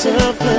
surprise.